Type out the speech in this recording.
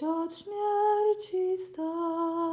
od śmierci wstał.